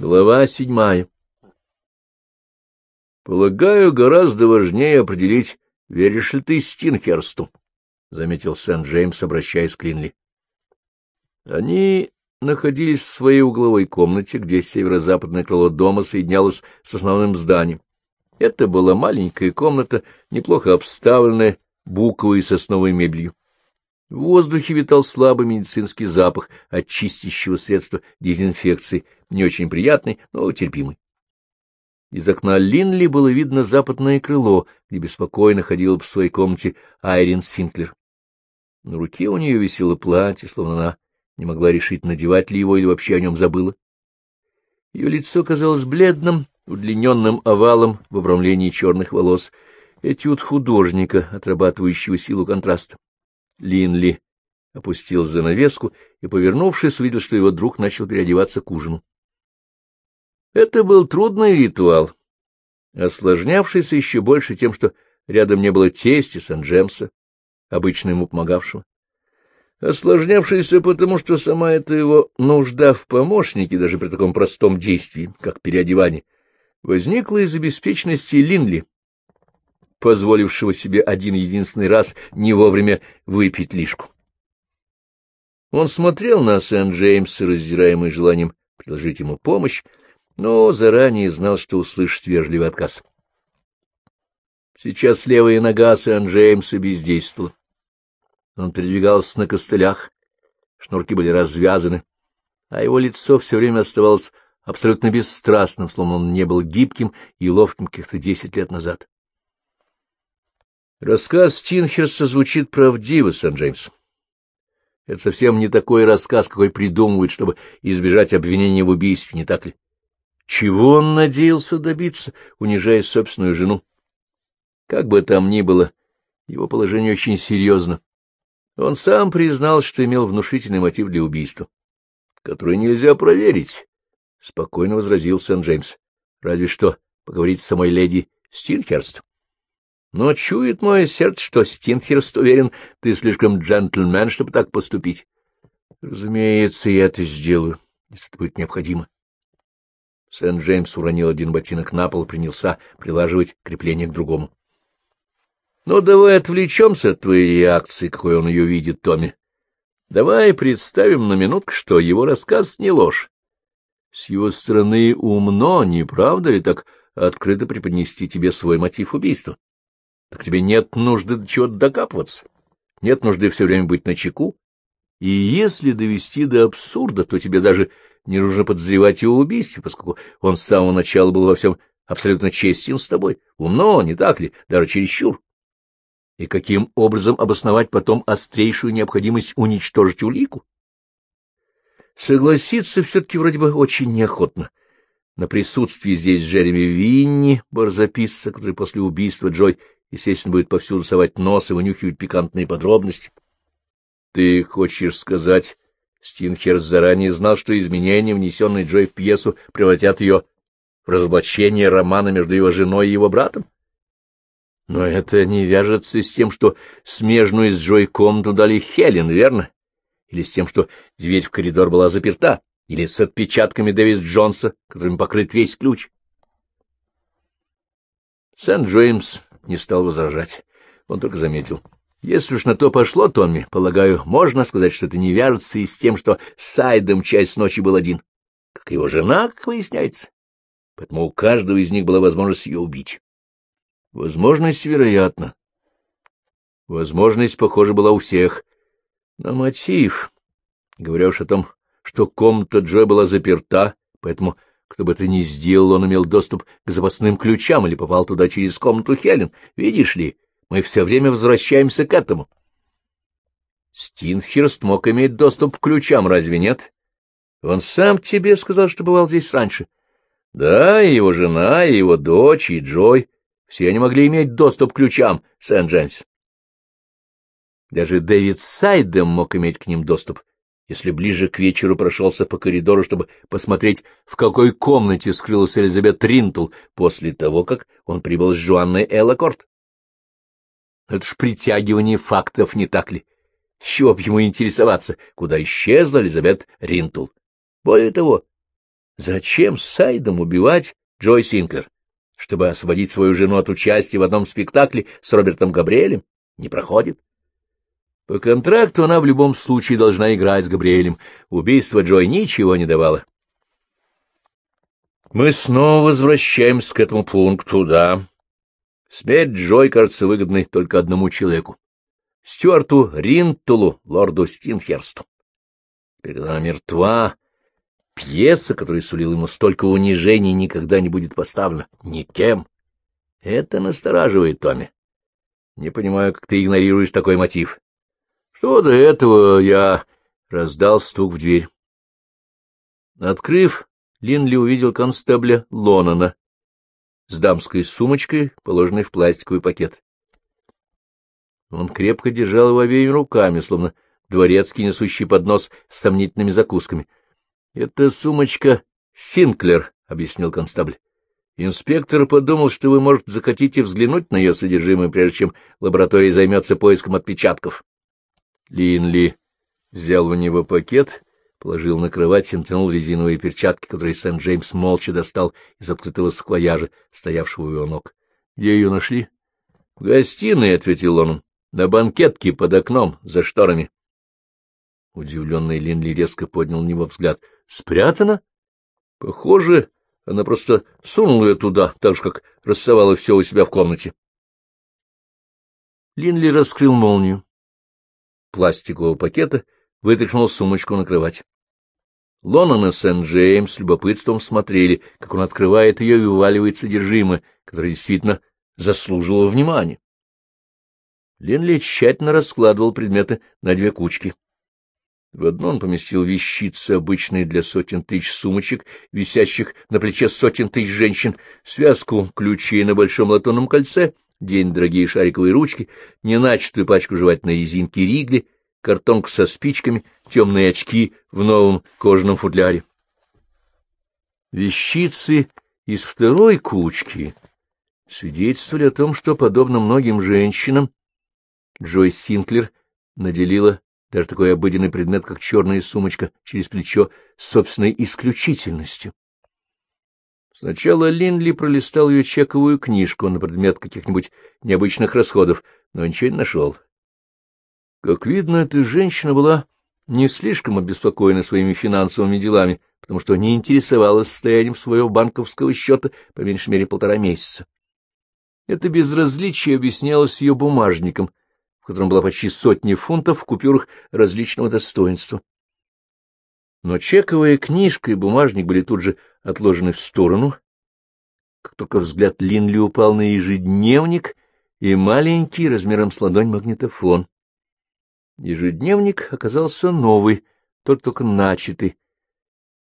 Глава седьмая. Полагаю, гораздо важнее определить, веришь ли ты Стинхерсту, — заметил Сент-Джеймс, обращаясь к Линли. Они находились в своей угловой комнате, где северо-западное крыло дома соединялось с основным зданием. Это была маленькая комната, неплохо обставленная буковой и сосновой мебелью. В воздухе витал слабый медицинский запах от чистящего средства дезинфекции, не очень приятный, но терпимый. Из окна Линли было видно западное крыло, где беспокойно ходила в своей комнате Айрин Синклер. На руке у нее висело платье, словно она не могла решить, надевать ли его или вообще о нем забыла. Ее лицо казалось бледным, удлиненным овалом в обрамлении черных волос, этюд художника, отрабатывающего силу контраста. Линли опустил занавеску и, повернувшись, увидел, что его друг начал переодеваться к ужину. Это был трудный ритуал, осложнявшийся еще больше тем, что рядом не было тести Сан-Джемса, обычно ему помогавшего. Осложнявшийся потому, что сама эта его нужда в помощнике, даже при таком простом действии, как переодевание, возникла из обеспеченности Линли, позволившего себе один единственный раз не вовремя выпить лишку. Он смотрел на Сент-Джеймса, раздираемый желанием предложить ему помощь, но заранее знал, что услышит вежливый отказ. Сейчас левая нога Сент-Джеймса бездействовала. Он передвигался на костылях, шнурки были развязаны, а его лицо все время оставалось абсолютно бесстрастным, словно он не был гибким и ловким каких-то десять лет назад. Рассказ Тинхерста звучит правдиво, Сан-Джеймс. Это совсем не такой рассказ, какой придумывают, чтобы избежать обвинения в убийстве, не так ли? Чего он надеялся добиться, унижая собственную жену? Как бы там ни было, его положение очень серьезно. Он сам признал, что имел внушительный мотив для убийства, который нельзя проверить, — спокойно возразил Сент-Джеймс. Разве что поговорить с самой леди Стинхерст. Но чует мое сердце, что Стинхерст уверен, ты слишком джентльмен, чтобы так поступить. Разумеется, я это сделаю, если это будет необходимо. Сент-Джеймс уронил один ботинок на пол и принялся прилаживать крепление к другому. — Ну, давай отвлечемся от твоей реакции, какой он ее видит, Томми. Давай представим на минутку, что его рассказ не ложь. С его стороны умно, не правда ли, так открыто преподнести тебе свой мотив убийства? Так тебе нет нужды до чего-то докапываться, нет нужды все время быть начеку. И если довести до абсурда, то тебе даже не нужно подозревать его убийстве, поскольку он с самого начала был во всем абсолютно честен с тобой. Умно, не так ли, даже чересчур. И каким образом обосновать потом острейшую необходимость уничтожить улику? Согласиться все-таки вроде бы очень неохотно. На присутствии здесь Джереми Винни, барзаписца, который после убийства Джой естественно, будет повсюду совать нос и вынюхивать пикантные подробности. Ты хочешь сказать, Стинхерс заранее знал, что изменения, внесенные Джой в пьесу, превратят ее в разоблачение романа между его женой и его братом? Но это не вяжется с тем, что смежную с Джой комнату дали Хелен, верно? Или с тем, что дверь в коридор была заперта? Или с отпечатками Дэвис Джонса, которыми покрыт весь ключ? Сент-Джеймс не стал возражать. Он только заметил. Если уж на то пошло, Томми, полагаю, можно сказать, что это не вяжется и с тем, что Сайдом часть ночи был один, как его жена, как выясняется. Поэтому у каждого из них была возможность ее убить. Возможность, вероятно. Возможность, похоже, была у всех. Но мотив, говоря уж о том, что комната Джой была заперта, поэтому кто бы это ни сделал, он имел доступ к запасным ключам или попал туда через комнату Хелен. Видишь ли, мы все время возвращаемся к этому. Стинхерст мог иметь доступ к ключам, разве нет? Он сам тебе сказал, что бывал здесь раньше. Да, и его жена, и его дочь, и Джой. Все они могли иметь доступ к ключам, Сент-Джеймс. Даже Дэвид Сайдем мог иметь к ним доступ, если ближе к вечеру прошелся по коридору, чтобы посмотреть, в какой комнате скрылась Элизабет Ринтл после того, как он прибыл с Жуанной Эллакорт. Это ж притягивание фактов, не так ли? Чего б ему интересоваться, куда исчезла Элизабет Ринтл? Более того, Зачем Сайдом убивать Джой Синклер? Чтобы освободить свою жену от участия в одном спектакле с Робертом Габриэлем? Не проходит. По контракту она в любом случае должна играть с Габриэлем. Убийство Джой ничего не давало. Мы снова возвращаемся к этому пункту, да. Смерть Джой кажется выгодной только одному человеку. Стюарту Ринтулу, лорду Стинхерсту. Когда она мертва, пьеса, которая сулила ему столько унижений, никогда не будет поставлена никем. Это настораживает Томми. Не понимаю, как ты игнорируешь такой мотив. Что до этого я раздал стук в дверь. Открыв, Линли увидел констебля Лонона с дамской сумочкой, положенной в пластиковый пакет. Он крепко держал его обеими руками, словно дворецкий, несущий поднос с сомнительными закусками. — Это сумочка Синклер, — объяснил констабль. Инспектор подумал, что вы, может, захотите взглянуть на ее содержимое, прежде чем лаборатория займется поиском отпечатков. Линли взял у него пакет положил на кровать и натянул резиновые перчатки, которые Сент-Джеймс молча достал из открытого саквояжа, стоявшего у его ног. — Где ее нашли? — В гостиной, — ответил он, — на банкетке под окном, за шторами. Удивленный Линли резко поднял на него взгляд. — Спрятана? — Похоже, она просто сунула ее туда, так же, как рассовала все у себя в комнате. Линли раскрыл молнию пластикового пакета — вытряхнул сумочку на кровать. Лонон и Сент-Джеймс с любопытством смотрели, как он открывает ее и вываливает содержимое, которое действительно заслужило внимания. Ленли тщательно раскладывал предметы на две кучки. В одну он поместил вещицы, обычные для сотен тысяч сумочек, висящих на плече сотен тысяч женщин, связку ключей на большом латунном кольце, день дорогие шариковые ручки, неначатую пачку жевательной резинки Ригли — картонку со спичками, темные очки в новом кожаном футляре. Вещицы из второй кучки свидетельствовали о том, что, подобно многим женщинам, Джой Синклер наделила даже такой обыденный предмет, как черная сумочка через плечо, собственной исключительностью. Сначала Линли пролистал ее чековую книжку на предмет каких-нибудь необычных расходов, но ничего не нашел. Как видно, эта женщина была не слишком обеспокоена своими финансовыми делами, потому что не интересовалась состоянием своего банковского счета по меньшей мере полтора месяца. Это безразличие объяснялось ее бумажником, в котором была почти сотня фунтов в купюрах различного достоинства. Но чековая книжка и бумажник были тут же отложены в сторону. Как только взгляд Линли упал на ежедневник и маленький размером с ладонь магнитофон. Ежедневник оказался новый, только-только начатый.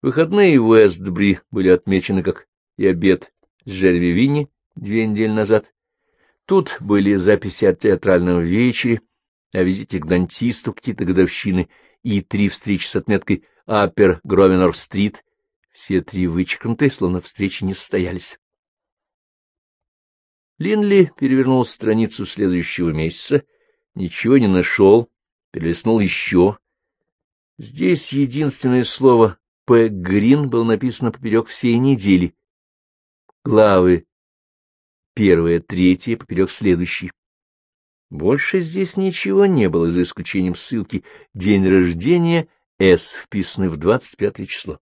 Выходные в Уэстбри были отмечены как и обед с Жерви Винни две недели назад. Тут были записи о театральном вечере, о визите к дантисту, какие-то годовщины и три встречи с отметкой Аппер Гровенор-стрит. Все три вычеркнуты, словно встречи не состоялись. Линли перевернул страницу следующего месяца, ничего не нашел, перелистнул еще. Здесь единственное слово «П. Грин» было написано поперек всей недели. Главы первая, третья, поперек следующей. Больше здесь ничего не было, за исключением ссылки «День рождения С», вписанный в двадцать пятое число.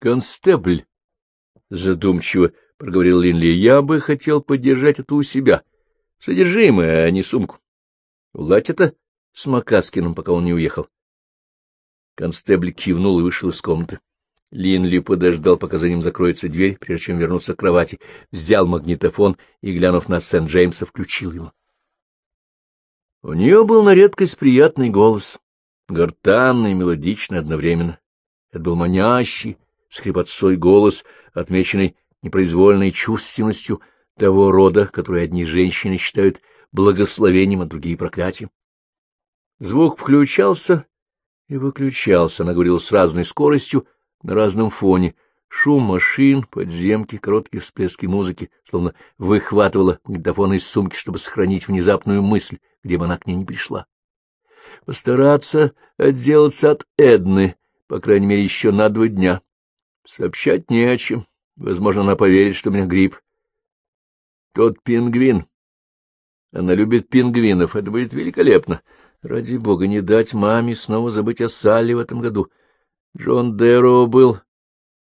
«Констебль», — задумчиво проговорил Линли, — «я бы хотел подержать это у себя. Содержимое, а не сумку. Уладь это с Макаскиным, пока он не уехал. Констебль кивнул и вышел из комнаты. Линли подождал, пока за ним закроется дверь, прежде чем вернуться к кровати, взял магнитофон и, глянув на Сент-Джеймса, включил его. У нее был на редкость приятный голос, гортанный и мелодичный одновременно. Это был манящий, с голос, отмеченный непроизвольной чувственностью того рода, который одни женщины считают благословением, а другие — проклятием. Звук включался и выключался, она говорила с разной скоростью, на разном фоне. Шум машин, подземки, короткие всплески музыки, словно выхватывала магнитофон из сумки, чтобы сохранить внезапную мысль, где бы она к ней не пришла. Постараться отделаться от Эдны, по крайней мере, еще на два дня. — Сообщать не о чем. Возможно, она поверит, что у меня грипп. — Тот пингвин. Она любит пингвинов. Это будет великолепно. Ради бога, не дать маме снова забыть о Салли в этом году. Джон Дэро был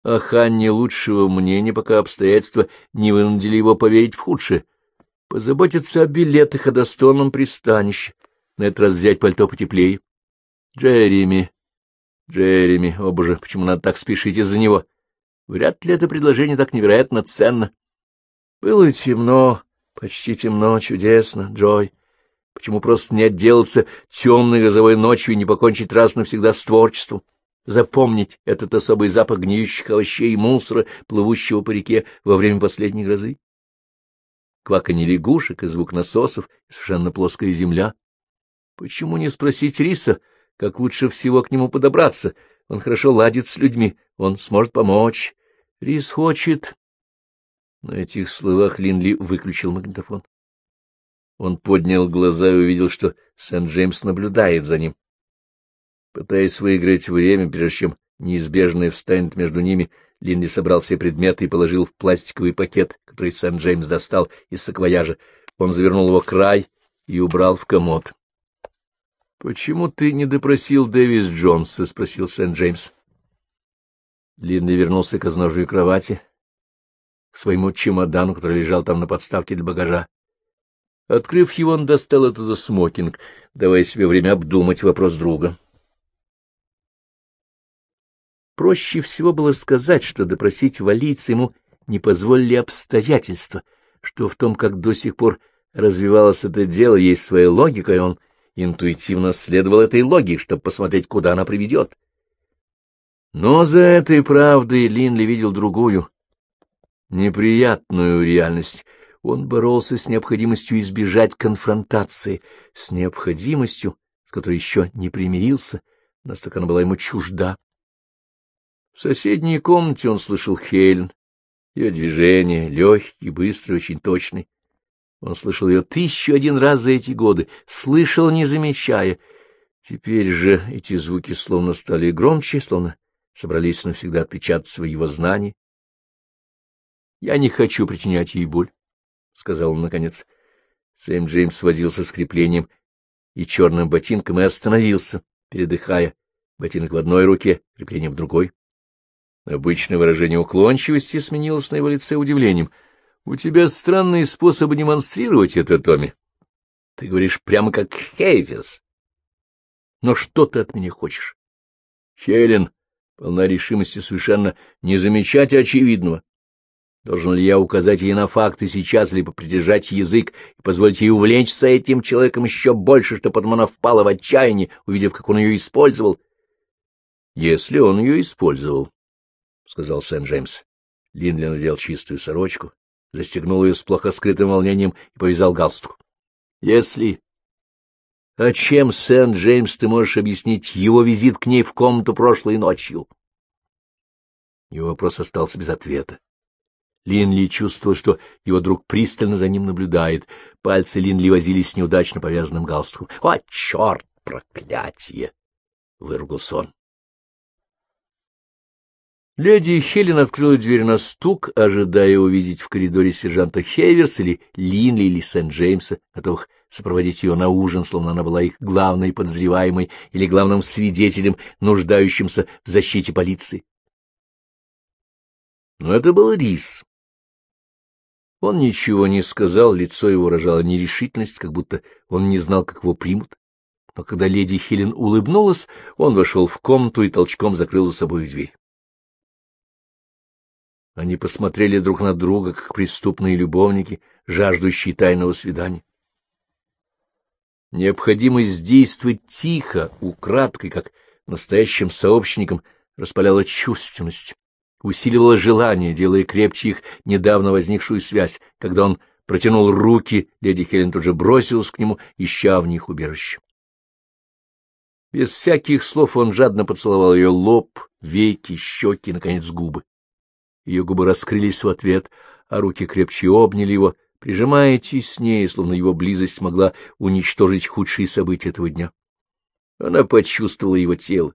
о Ханне лучшего мнения, пока обстоятельства не вынудили его поверить в худшее. Позаботиться о билетах, о достойном пристанище. На этот раз взять пальто потеплее. Джереми. Джереми. О, боже, почему надо так спешить из-за него? Вряд ли это предложение так невероятно ценно. Было темно, почти темно, чудесно, Джой. Почему просто не отделаться темной грозовой ночью и не покончить раз навсегда с творчеством? Запомнить этот особый запах гниющих овощей и мусора, плывущего по реке во время последней грозы? Кваканье лягушек и звук насосов, совершенно плоская земля. Почему не спросить Риса, как лучше всего к нему подобраться? Он хорошо ладит с людьми, он сможет помочь. Рис хочет... На этих словах Линли выключил магнитофон. Он поднял глаза и увидел, что Сент-Джеймс наблюдает за ним. Пытаясь выиграть время, прежде чем неизбежное встанет между ними, Линли собрал все предметы и положил в пластиковый пакет, который Сент-Джеймс достал из саквояжа. Он завернул его край и убрал в комод. — Почему ты не допросил Дэвис Джонса? — спросил Сент-Джеймс. Линли вернулся к изножию кровати, к своему чемодану, который лежал там на подставке для багажа. Открыв его, он достал оттуда смокинг, давая себе время обдумать вопрос друга. Проще всего было сказать, что допросить валийца ему не позволили обстоятельства, что в том, как до сих пор развивалось это дело, есть своя логика, и он интуитивно следовал этой логике, чтобы посмотреть, куда она приведет. Но за этой правдой Линли видел другую, неприятную реальность — он боролся с необходимостью избежать конфронтации, с необходимостью, с которой еще не примирился, настолько она была ему чужда. В соседней комнате он слышал Хелен, ее движение, легкий, быстрый, очень точный. Он слышал ее тысячу один раз за эти годы, слышал, не замечая. Теперь же эти звуки словно стали громче, словно собрались навсегда отпечататься в его знании. Я не хочу причинять ей боль. — сказал он наконец. Сэм Джеймс возился с креплением и черным ботинком и остановился, передыхая. Ботинок в одной руке, крепление в другой. Обычное выражение уклончивости сменилось на его лице удивлением. — У тебя странные способы демонстрировать это, Томми. Ты говоришь прямо как Хейверс. Но что ты от меня хочешь? Хелен полна решимости совершенно не замечать очевидного. Должен ли я указать ей на факты сейчас, либо придержать язык и позволить ей увлечься этим человеком еще больше, чтобы потом она впала в отчаяние, увидев, как он ее использовал? — Если он ее использовал, — сказал Сент-Джеймс. Линли надел чистую сорочку, застегнул ее с плохо скрытым волнением и повязал галстук. — Если... — А чем, Сент-Джеймс, ты можешь объяснить его визит к ней в комнату прошлой ночью? Его вопрос остался без ответа. Линли чувствовал, что его друг пристально за ним наблюдает. Пальцы Линли возились с неудачно повязанным галстуком. — О, черт, проклятие! — выругался он. Леди Хелен открыла дверь на стук, ожидая увидеть в коридоре сержанта Хейверс или Линли или Сент-Джеймса, готовых сопроводить ее на ужин, словно она была их главной подозреваемой или главным свидетелем, нуждающимся в защите полиции. Но это был Рис. Он ничего не сказал, лицо его выражало нерешительность, как будто он не знал, как его примут. Но когда леди Хелен улыбнулась, он вошел в комнату и толчком закрыл за собой дверь. Они посмотрели друг на друга, как преступные любовники, жаждущие тайного свидания. Необходимость действовать тихо, украдкой, как настоящим сообщникам, распаляла чувственность усиливало желание, делая крепче их недавно возникшую связь. Когда он протянул руки, леди Хелен тут же бросилась к нему, ища в них убежище. Без всяких слов он жадно поцеловал ее лоб, веки, щеки, наконец, губы. Ее губы раскрылись в ответ, а руки крепче обняли его, прижимая теснее, словно его близость могла уничтожить худшие события этого дня. Она почувствовала его тело,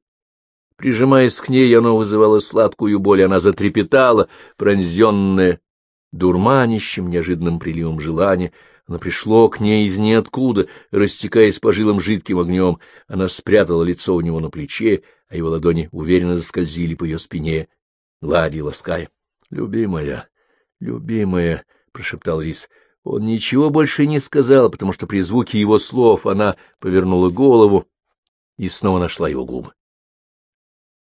Прижимаясь к ней, оно вызывало сладкую боль, она затрепетала, пронзенная дурманящим, неожиданным приливом желания. Оно пришло к ней из ниоткуда, растекаясь по жилам жидким огнем. Она спрятала лицо у него на плече, а его ладони уверенно заскользили по ее спине, глади лаская. — Любимая, любимая, — прошептал Рис. Он ничего больше не сказал, потому что при звуке его слов она повернула голову и снова нашла его губы.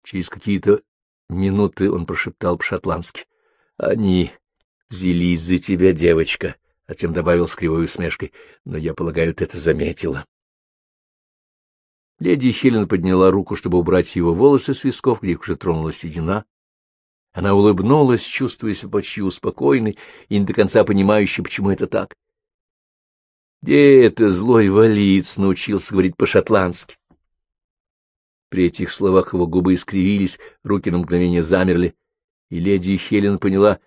Через какие-то минуты он прошептал по-шотландски. — Они взялись за тебя, девочка, а затем добавил с кривой усмешкой. — Но я полагаю, ты это заметила. Леди Хелен подняла руку, чтобы убрать его волосы с висков, где их уже тронула седина. Она улыбнулась, чувствуя себя почти успокоенной и не до конца понимающей, почему это так. Где это злой валиц научился говорить по-шотландски? При этих словах его губы искривились, руки на мгновение замерли, и леди Хелен поняла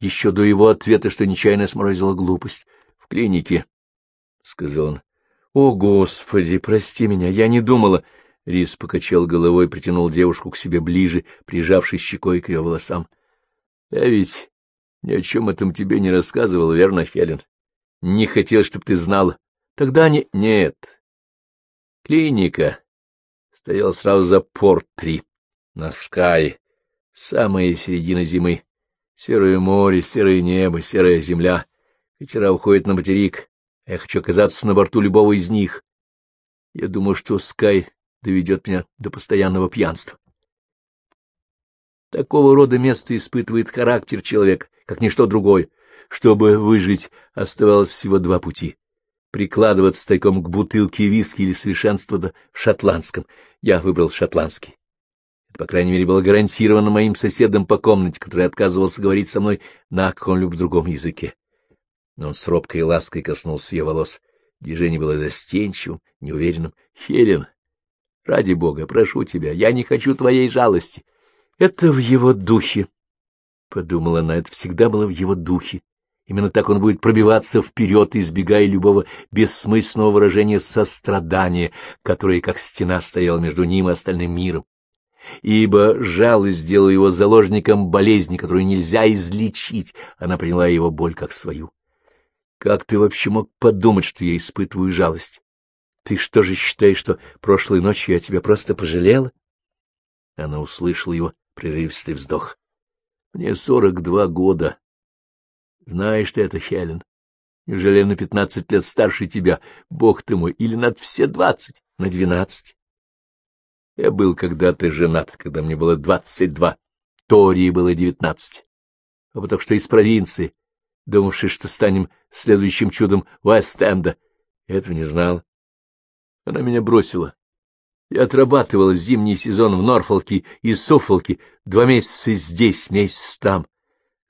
еще до его ответа, что нечаянно сморозила глупость. — В клинике, — сказал он. — О, Господи, прости меня, я не думала. Рис покачал головой, притянул девушку к себе ближе, прижавшись щекой к ее волосам. — Я ведь ни о чем этом тебе не рассказывал, верно, Хелен? Не хотел, чтобы ты знала. Тогда не... Нет. Клиника стоял сразу за Порт-3, на Скай, самая середина зимы. Серое море, серое небо, серая земля. Ветера уходят на материк, а я хочу оказаться на борту любого из них. Я думаю, что Скай доведет меня до постоянного пьянства. Такого рода место испытывает характер человека, как ничто другое. Чтобы выжить, оставалось всего два пути прикладываться тайком к бутылке виски или совершенствоваться в шотландском. Я выбрал шотландский. Это, по крайней мере, было гарантировано моим соседом по комнате, который отказывался говорить со мной на каком-либо другом языке. Но он с робкой лаской коснулся ее волос. Движение было застенчивым, неуверенным. — Хелен, ради бога, прошу тебя, я не хочу твоей жалости. — Это в его духе, — подумала она, — это всегда было в его духе. Именно так он будет пробиваться вперед, избегая любого бессмысленного выражения сострадания, которое, как стена, стояло между ним и остальным миром. Ибо жалость сделала его заложником болезни, которую нельзя излечить. Она приняла его боль как свою. Как ты вообще мог подумать, что я испытываю жалость? Ты что же считаешь, что прошлой ночью я тебя просто пожалела? Она услышала его прерывистый вздох. Мне сорок два года, знаешь ты это, Хелен. Неужели на пятнадцать лет старше тебя, бог ты мой, или над все двадцать, на двенадцать? Я был когда-то женат, когда мне было двадцать два, Тории было девятнадцать. А потому что из провинции, думавший, что станем следующим чудом Уэст-Энда, этого не знал. Она меня бросила. Я отрабатывала зимний сезон в Норфолке и Суффолке, два месяца здесь, месяц там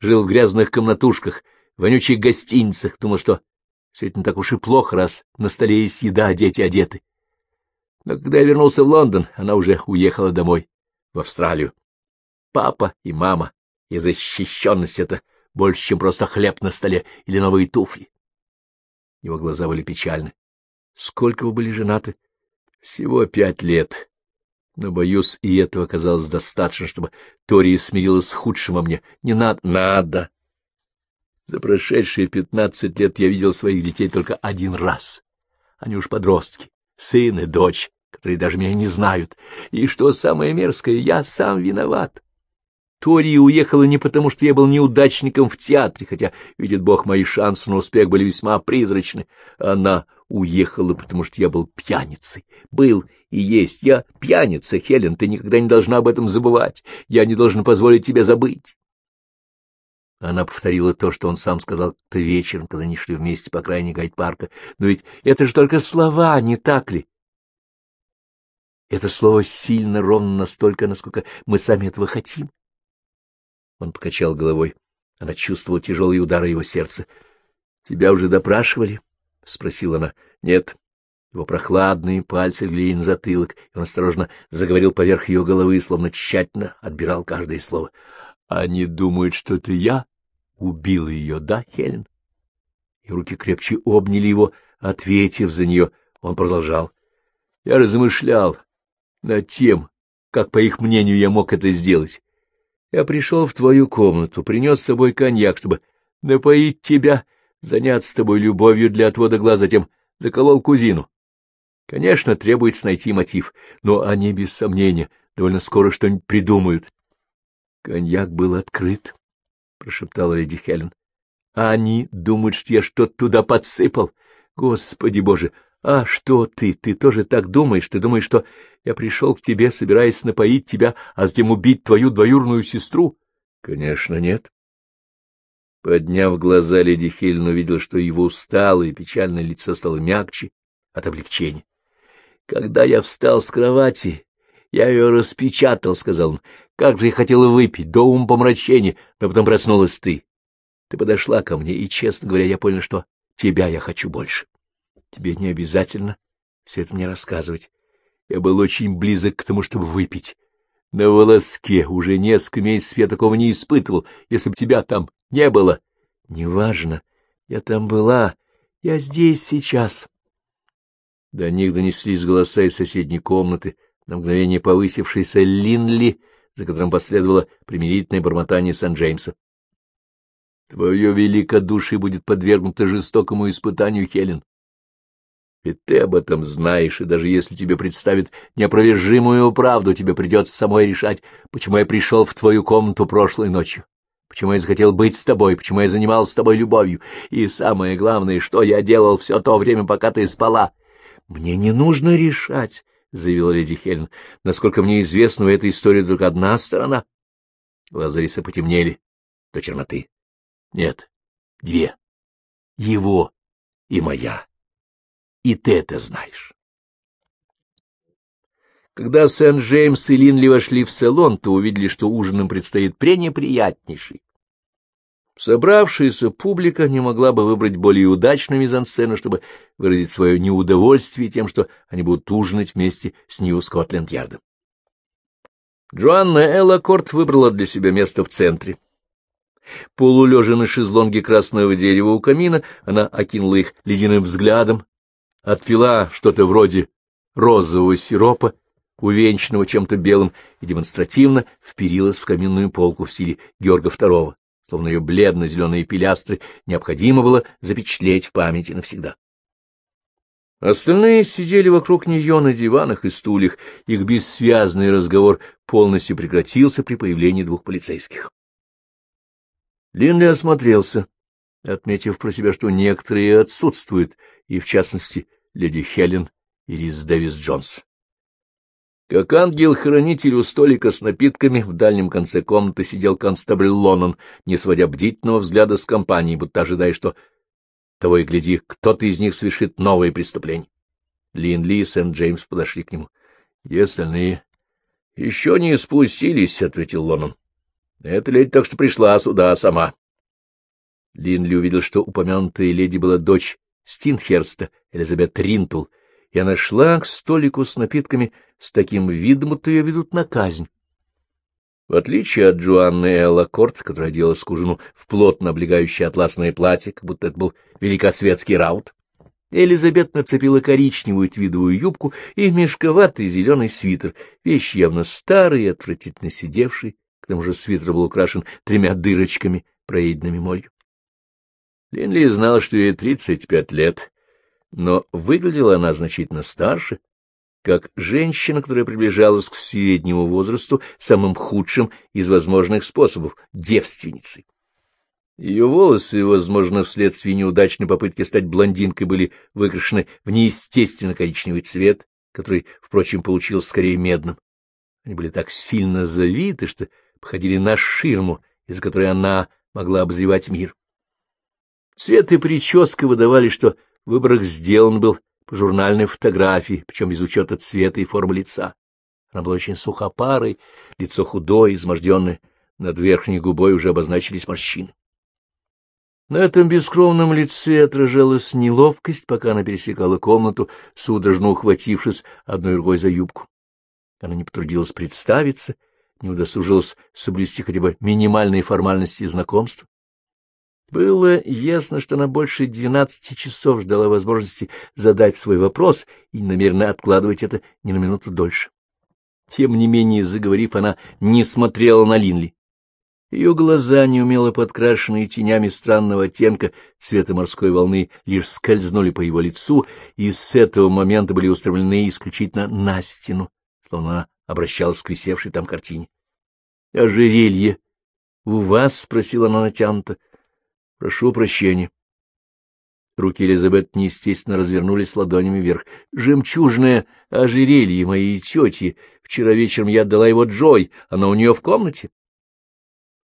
жил в грязных комнатушках, вонючих гостиницах, думал, что все это не так уж и плохо, раз на столе есть еда, а дети одеты. Но когда я вернулся в Лондон, она уже уехала домой, в Австралию. Папа и мама, и защищенность — это больше, чем просто хлеб на столе или новые туфли. Его глаза были печальны. — Сколько вы были женаты? — Всего пять лет. Но, боюсь, и этого оказалось достаточно, чтобы Тори смирилась с худшим во мне. Не надо, надо. За прошедшие пятнадцать лет я видел своих детей только один раз. Они уж подростки, сын и дочь, которые даже меня не знают. И что самое мерзкое, я сам виноват. Тори уехала не потому, что я был неудачником в театре, хотя, видит Бог, мои шансы на успех были весьма призрачны. Она уехала, потому что я был пьяницей. Был и есть. Я пьяница, Хелен, ты никогда не должна об этом забывать. Я не должен позволить тебе забыть. Она повторила то, что он сам сказал как-то вечером, когда они шли вместе по крайней гайд-парка. Но ведь это же только слова, не так ли? Это слово сильно, ровно настолько, насколько мы сами этого хотим. Он покачал головой. Она чувствовала тяжелые удары его сердца. — Тебя уже допрашивали? — спросила она. — Нет. Его прохладные пальцы легли на затылок, и он осторожно заговорил поверх ее головы, словно тщательно отбирал каждое слово. — Они думают, что это я убила ее, да, Хелен? И руки крепче обняли его, ответив за нее. Он продолжал. — Я размышлял над тем, как, по их мнению, я мог это сделать. Я пришел в твою комнату, принес с собой коньяк, чтобы напоить тебя, заняться с тобой любовью для отвода глаз, затем заколол кузину. Конечно, требуется найти мотив, но они, без сомнения, довольно скоро что-нибудь придумают. Коньяк был открыт, — прошептала леди Хелен. — А они думают, что я что-то туда подсыпал. Господи боже, а что ты? Ты тоже так думаешь? Ты думаешь, что я пришел к тебе, собираясь напоить тебя, а затем убить твою двоюрную сестру? — Конечно, нет. Подняв глаза, леди Хелен увидел, что его усталое и печальное лицо стало мягче от облегчения. — Когда я встал с кровати, я ее распечатал, — сказал он. — Как же я хотел выпить, до умопомрачения, но потом проснулась ты. Ты подошла ко мне, и, честно говоря, я понял, что тебя я хочу больше. Тебе не обязательно все это мне рассказывать. Я был очень близок к тому, чтобы выпить. На волоске уже несколько месяцев я такого не испытывал, если бы тебя там не было. Неважно, я там была, я здесь сейчас. До них донеслись голоса из соседней комнаты, на мгновение повысившийся Линли, за которым последовало примирительное бормотание Сан-Джеймса. Твое великодушие будет подвергнуто жестокому испытанию, Хелен. И ты об этом знаешь, и даже если тебе представит неопровержимую правду, тебе придется самой решать, почему я пришел в твою комнату прошлой ночью, почему я захотел быть с тобой, почему я занимался с тобой любовью, и самое главное, что я делал все то время, пока ты спала. Мне не нужно решать, — заявила леди Хелен. — Насколько мне известно, у этой истории только одна сторона. Глаза Риса потемнели до черноты. — Нет, две. Его и моя и ты это знаешь. Когда Сент-Джеймс и Линли вошли в салон, то увидели, что ужин им предстоит пренеприятнейший. Собравшаяся публика не могла бы выбрать более удачную мизансцену, чтобы выразить свое неудовольствие тем, что они будут ужинать вместе с Нью-Скотленд-Ярдом. Джоанна Эллакорт выбрала для себя место в центре. Полулежа на шезлонге красного дерева у камина, она окинула их ледяным взглядом, отпила что-то вроде розового сиропа, увенчанного чем-то белым, и демонстративно вперилась в каминную полку в стиле Георга II, словно ее бледно-зеленые пилястры необходимо было запечатлеть в памяти навсегда. Остальные сидели вокруг нее на диванах и стульях, их бессвязный разговор полностью прекратился при появлении двух полицейских. Линли осмотрелся, отметив про себя, что некоторые отсутствуют, и, в частности, леди Хелен и Лиз Дэвис Джонс. Как ангел-хранитель у столика с напитками в дальнем конце комнаты сидел констабль Лоннон, не сводя бдительного взгляда с компании, будто ожидая, что того и гляди, кто-то из них совершит новое преступление. Лин Ли и Сент-Джеймс подошли к нему. — И остальные? — Еще не спустились, — ответил Лоннон. — Эта леди так что пришла сюда сама. Линли увидел, что упомянутая леди была дочь Стинхерста, Элизабет Ринтл, и она шла к столику с напитками с таким видом, будто ее ведут на казнь. В отличие от Джоанны Эллакорт, которая оделась к в плотно облегающее атласное платье, как будто это был великосветский раут, Элизабет нацепила коричневую твидовую юбку и мешковатый зеленый свитер, вещь явно старый и отвратительно сидевший, к тому же свитер был украшен тремя дырочками, проеденными молью. Линли знал, что ей тридцать пять лет, но выглядела она значительно старше, как женщина, которая приближалась к среднему возрасту самым худшим из возможных способов — девственницей. Ее волосы, возможно, вследствие неудачной попытки стать блондинкой, были выкрашены в неестественно коричневый цвет, который, впрочем, получился скорее медным. Они были так сильно завиты, что походили на ширму, из которой она могла обозревать мир. Цвет и прическа выдавали, что выбор их сделан был по журнальной фотографии, причем без учета цвета и формы лица. Она была очень сухопарой, лицо худое, изможденное, над верхней губой уже обозначились морщины. На этом бескровном лице отражалась неловкость, пока она пересекала комнату, судорожно ухватившись одной рукой за юбку. Она не потрудилась представиться, не удосужилась соблюсти хотя бы минимальные формальности знакомства. Было ясно, что она больше двенадцати часов ждала возможности задать свой вопрос и намеренно откладывать это ни на минуту дольше. Тем не менее, заговорив, она не смотрела на Линли. Ее глаза, неумело подкрашенные тенями странного оттенка цвета морской волны, лишь скользнули по его лицу, и с этого момента были устремлены исключительно на стену, словно она обращалась к висевшей там картине. — Ожерелье у вас? — спросила она натянуто. — Прошу прощения. Руки Элизабет неестественно развернулись ладонями вверх. — Жемчужное ожерелье моей тети. Вчера вечером я отдала его Джой. Она у нее в комнате.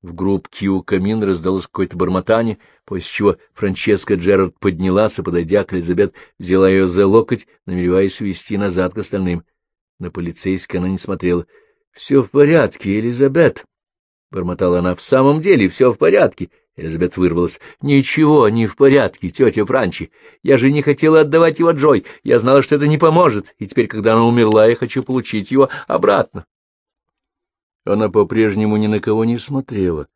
В группке у камина раздалось какое-то бормотание, после чего Франческа Джерард поднялась и, подойдя к Элизабет, взяла ее за локоть, намереваясь увести назад к остальным. На полицейского она не смотрела. — Все в порядке, Элизабет, — бормотала она. — В самом деле все в порядке. Элизабет вырвалась. — Ничего не в порядке, тетя Франчи. Я же не хотела отдавать его Джой. Я знала, что это не поможет, и теперь, когда она умерла, я хочу получить его обратно. Она по-прежнему ни на кого не смотрела.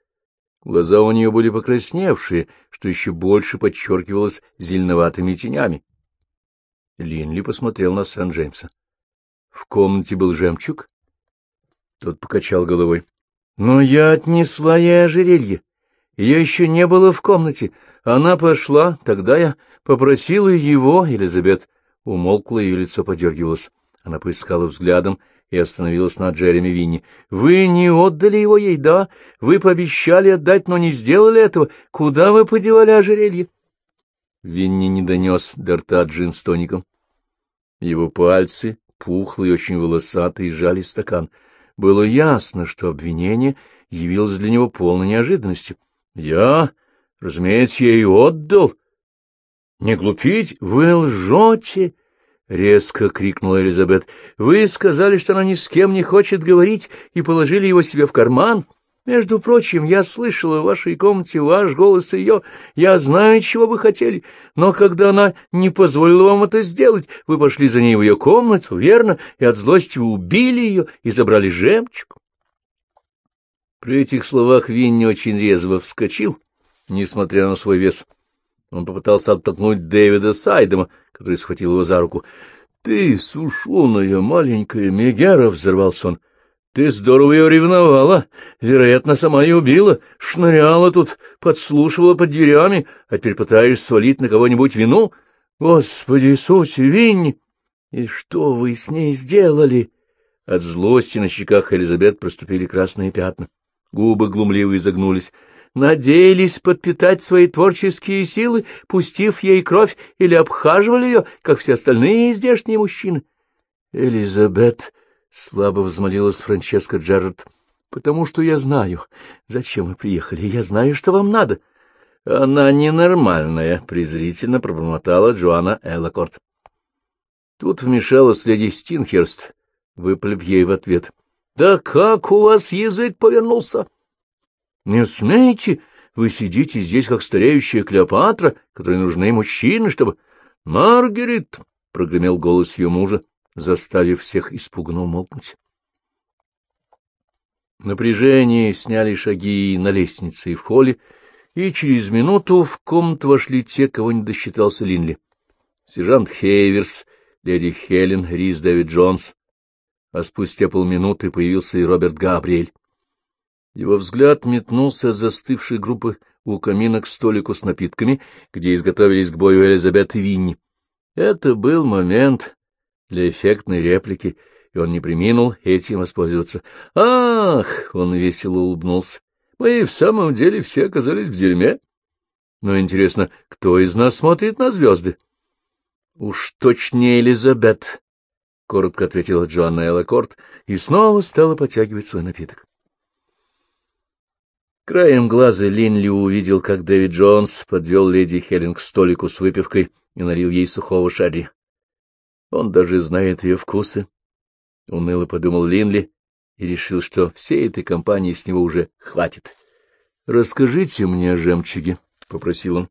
Глаза у нее были покрасневшие, что еще больше подчеркивалось зеленоватыми тенями. Линли посмотрел на Сент-Джеймса. В комнате был жемчуг? Тот покачал головой. — Но я отнесла ей ожерелье. Ее еще не было в комнате. Она пошла, тогда я попросила его, Елизабет. Умолкла, ее лицо подергивалось. Она поискала взглядом и остановилась на Джереми Винни. — Вы не отдали его ей, да? Вы пообещали отдать, но не сделали этого. Куда вы подевали ожерелье? Винни не донес до рта джин с тоником. Его пальцы, пухлые, очень волосатые, сжали стакан. Было ясно, что обвинение явилось для него полной неожиданностью. — Я, разумеется, ей отдал. — Не глупить, вы лжете! — резко крикнула Элизабет. — Вы сказали, что она ни с кем не хочет говорить, и положили его себе в карман. Между прочим, я слышала в вашей комнате ваш голос и ее. Я знаю, чего вы хотели, но когда она не позволила вам это сделать, вы пошли за ней в ее комнату, верно, и от злости вы убили ее и забрали жемчуг. При этих словах Винни очень резво вскочил, несмотря на свой вес. Он попытался оттолкнуть Дэвида Сайдема, который схватил его за руку. — Ты, сушеная маленькая Мегера! — взорвался он. — Ты здорово ее ревновала, вероятно, сама и убила, шныряла тут, подслушивала под дверями, а теперь пытаешься свалить на кого-нибудь вину? Господи Иисусе, Винни! И что вы с ней сделали? От злости на щеках Элизабет проступили красные пятна. Губы глумливо изогнулись надеялись подпитать свои творческие силы, пустив ей кровь, или обхаживали ее, как все остальные здешние мужчины. — Элизабет, — слабо взмолилась Франческа Джерард, — потому что я знаю, зачем вы приехали, я знаю, что вам надо. — Она ненормальная, — презрительно пробормотала Джоанна Эллакорт. Тут вмешалась леди Стинхерст, выплюв ей в ответ. — Да как у вас язык повернулся? — не смейте, вы сидите здесь, как стареющая Клеопатра, которой нужны мужчины, чтобы... — Маргарет! — прогремел голос ее мужа, заставив всех испуганно умолкнуть. Напряжение сняли шаги на лестнице и в холле, и через минуту в комнату вошли те, кого не досчитался Линли. Сержант Хейверс, леди Хелен, Рис Дэвид Джонс, а спустя полминуты появился и Роберт Габриэль. Его взгляд метнулся с застывшей группы у камина к столику с напитками, где изготовились к бою Элизабет и Винни. Это был момент для эффектной реплики, и он не приминул этим воспользоваться. «Ах!» — он весело улыбнулся. «Мы в самом деле все оказались в дерьме. Но интересно, кто из нас смотрит на звезды?» «Уж точнее Элизабет», — коротко ответила Джоанна Эллакорт и снова стала потягивать свой напиток. Краем глаза Линли увидел, как Дэвид Джонс подвел леди Хелен к столику с выпивкой и налил ей сухого шарри. Он даже знает ее вкусы. Уныло подумал Линли и решил, что всей этой компании с него уже хватит. — Расскажите мне о жемчуге, — попросил он.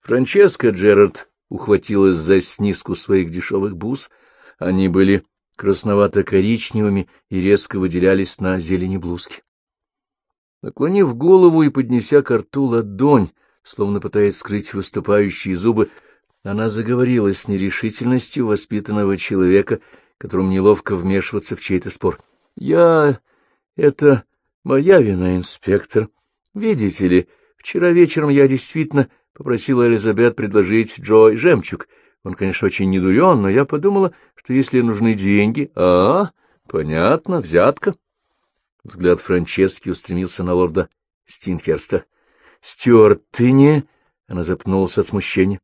Франческа Джерард ухватилась за снизку своих дешевых бус. Они были красновато-коричневыми и резко выделялись на зелени блузки. Наклонив голову и поднеся к рту ладонь, словно пытаясь скрыть выступающие зубы, она заговорила с нерешительностью воспитанного человека, которому неловко вмешиваться в чей-то спор. Я... Это моя вина, инспектор. Видите ли, вчера вечером я действительно попросила Элизабет предложить Джой жемчуг. Он, конечно, очень недурен, но я подумала, что если нужны деньги... А, понятно, взятка. Взгляд Франчески устремился на лорда Стинхерста. — Стюарт, ты не... Она запнулась от смущения.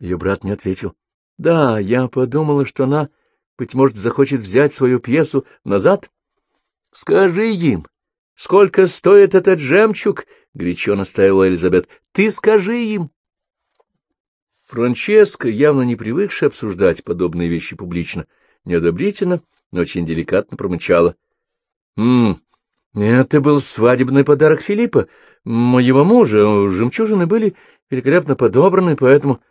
Ее брат не ответил. — Да, я подумала, что она, быть может, захочет взять свою пьесу назад. — Скажи им, сколько стоит этот жемчуг? — горячо настаивала Элизабет. — Ты скажи им. Франческа, явно не привыкшая обсуждать подобные вещи публично, неодобрительно, но очень деликатно промычала. — М, это был свадебный подарок Филиппа, моего мужа. Жемчужины были великолепно подобраны, поэтому... —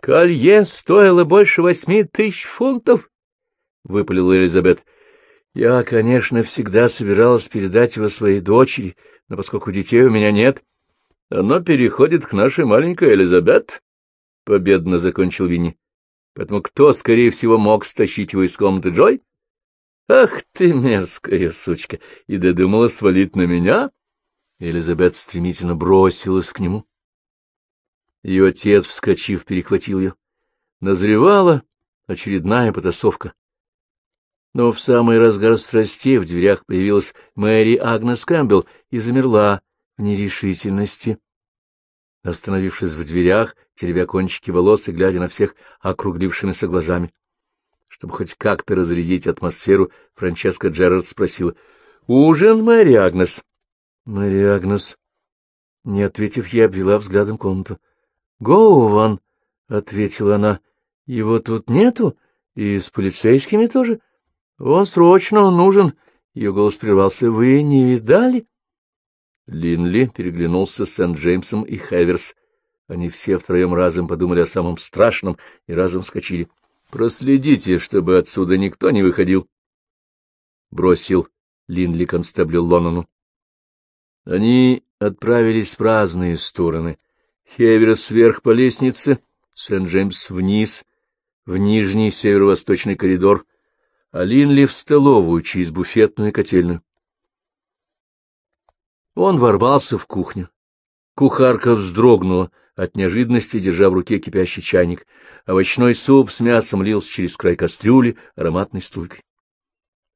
Колье стоило больше восьми тысяч фунтов? — выпалила Элизабет. — Я, конечно, всегда собиралась передать его своей дочери, но поскольку детей у меня нет, оно переходит к нашей маленькой Элизабет, — победно закончил Винни. — Поэтому кто, скорее всего, мог стащить его из комнаты Джой? — Ах ты, мерзкая сучка! И додумала свалить на меня? Элизабет стремительно бросилась к нему. Ее отец, вскочив, перехватил ее. Назревала очередная потасовка. Но в самый разгар страстей в дверях появилась Мэри Агнес Кэмпбелл и замерла в нерешительности. Остановившись в дверях, теребя кончики волос и глядя на всех округлившимися глазами. Чтобы хоть как-то разрядить атмосферу, Франческа Джерард спросила, — Ужин, Мэри Агнес? Мэри Агнес, не ответив, я обвела взглядом комнату. — Гоуван, — ответила она, — его тут нету, и с полицейскими тоже. Он срочно нужен. Ее голос прервался. — Вы не видали? Линли переглянулся с Сент-Джеймсом и Хеверс. Они все втроем разом подумали о самом страшном и разом вскочили. — Проследите, чтобы отсюда никто не выходил. Бросил Линли констеблю Лонану. Они отправились в разные стороны — Хеверс вверх по лестнице, Сент-Джеймс вниз, в нижний северо-восточный коридор, а Линли в столовую через буфетную котельную. Он ворвался в кухню. Кухарка вздрогнула от неожиданности, держа в руке кипящий чайник. Овощной суп с мясом лился через край кастрюли ароматной струйкой.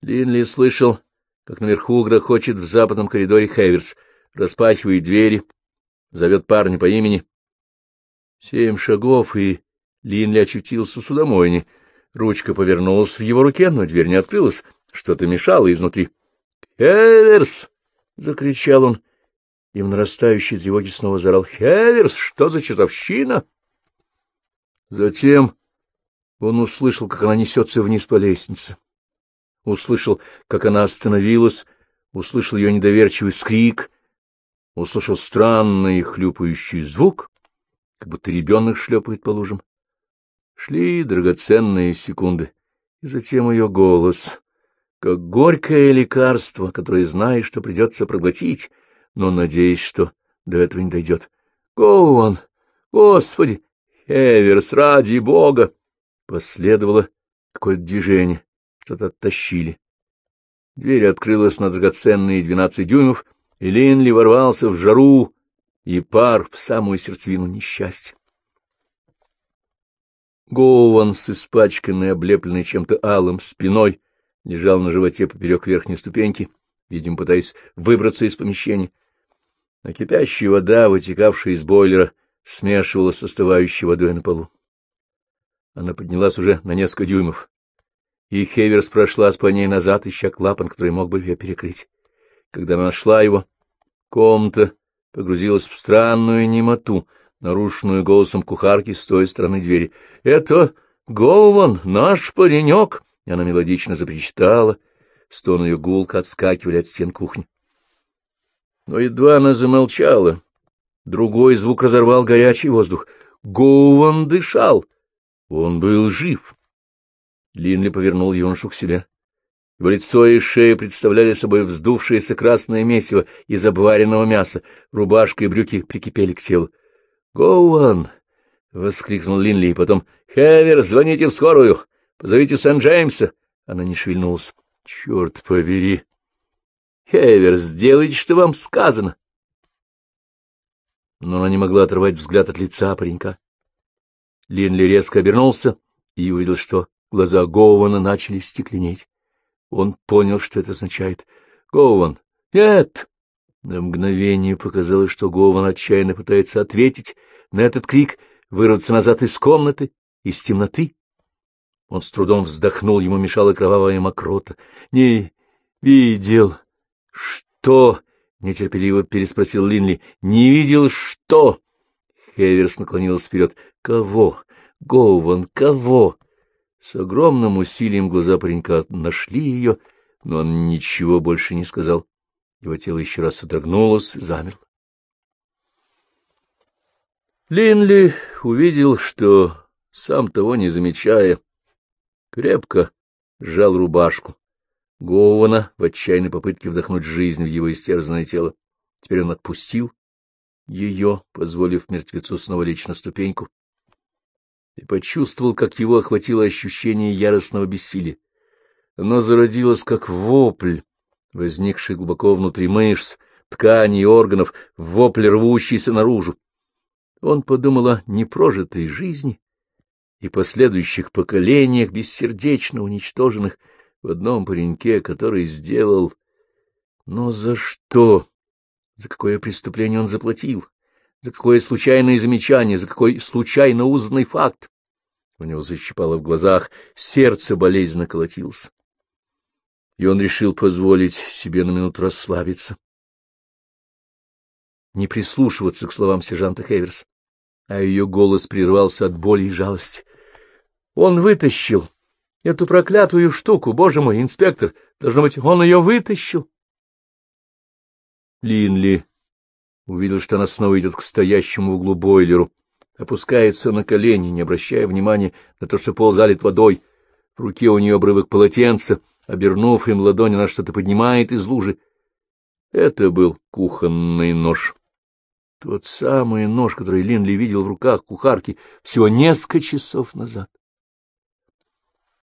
Линли слышал, как наверху грохочет в западном коридоре Хеверс, распахивает двери, зовет парня по имени. Семь шагов, и Линли очутился у судомойни. Ручка повернулась в его руке, но дверь не открылась. Что-то мешало изнутри. «Хеверс!» — закричал он. И в нарастающей тревоге снова заорал. «Хеверс! Что за чертовщина?» Затем он услышал, как она несется вниз по лестнице. Услышал, как она остановилась, услышал ее недоверчивый скрик — услышал странный хлюпающий звук, как будто ребенок шлепает по лужам. Шли драгоценные секунды, и затем ее голос, как горькое лекарство, которое знаешь, что придется проглотить, но надеясь, что до этого не дойдет. «Гоуан! Господи! Эверс, ради Бога!» Последовало какое-то движение, что-то оттащили. Дверь открылась на драгоценные двенадцать дюймов, и Линли ворвался в жару и пар в самую сердцевину несчастья. Гоуан с испачканной, облепленной чем-то алым спиной лежал на животе поперек верхней ступеньки, видимо, пытаясь выбраться из помещения. А кипящая вода, вытекавшая из бойлера, смешивалась с остывающей водой на полу. Она поднялась уже на несколько дюймов, и Хеверс прошлась по ней назад, ища клапан, который мог бы ее перекрыть. Когда она нашла его, комната погрузилась в странную немоту, нарушенную голосом кухарки с той стороны двери. — Это Гоуман, наш паренек! — она мелодично запричитала. Стон ее гулко отскакивали от стен кухни. Но едва она замолчала, другой звук разорвал горячий воздух. Гоуан дышал. Он был жив. Линли повернул юношу к себе. Его лицо и шея представляли собой вздувшееся красное месиво из обваренного мяса, рубашка и брюки прикипели к телу. «Гоуан!» — воскликнул Линли, и потом «Хейверс, звоните в скорую! Позовите Сент-Джеймса!» Она не шевельнулась. — Черт побери! Хейверс, сделайте, что вам сказано! Но она не могла оторвать взгляд от лица паренька. Линли резко обернулся и увидел, что глаза Гоуана начали стекленеть. Он понял, что это означает. — Гоуан! Нет! На мгновение показалось, что Гоуан отчаянно пытается ответить на этот крик, вырваться назад из комнаты, из темноты. Он с трудом вздохнул, ему мешала кровавая мокрота. — Не видел. — Что? — нетерпеливо переспросил Линли. — Не видел что? Хеверс наклонился вперед. — Кого? Гоуван, кого? С огромным усилием глаза паренька нашли ее, но он ничего больше не сказал. Его тело еще раз содрогнулось, замерло. Линли увидел, что, сам того не замечая, крепко сжал рубашку Гоуана в отчаянной попытке вдохнуть жизнь в его истерзанное тело. Теперь он отпустил ее, позволив мертвецу снова лечь на ступеньку, и почувствовал, как его охватило ощущение яростного бессилия. Оно зародилось, как вопль, возникший глубоко внутри мышц, тканей и органов, вопль, рвущийся наружу. Он подумал о непрожитой жизни и последующих поколениях, бессердечно уничтоженных в одном пареньке, который сделал... Но за что? За какое преступление он заплатил? За какое случайное замечание, за какой случайно узнанный факт? У него защипало в глазах, сердце болезненно колотилось. И он решил позволить себе на минуту расслабиться. Не прислушиваться к словам сержанта Хеверс, а ее голос прервался от боли и жалости. Он вытащил эту проклятую штуку, боже мой, инспектор, должно быть, он ее вытащил. Линли увидел, что она снова идет к стоящему в углу бойлеру, опускается на колени, не обращая внимания на то, что пол залит водой. В руке у нее обрывок полотенца, обернув им ладонь, она что-то поднимает из лужи. Это был кухонный нож. Тот самый нож, который Линли видел в руках кухарки всего несколько часов назад.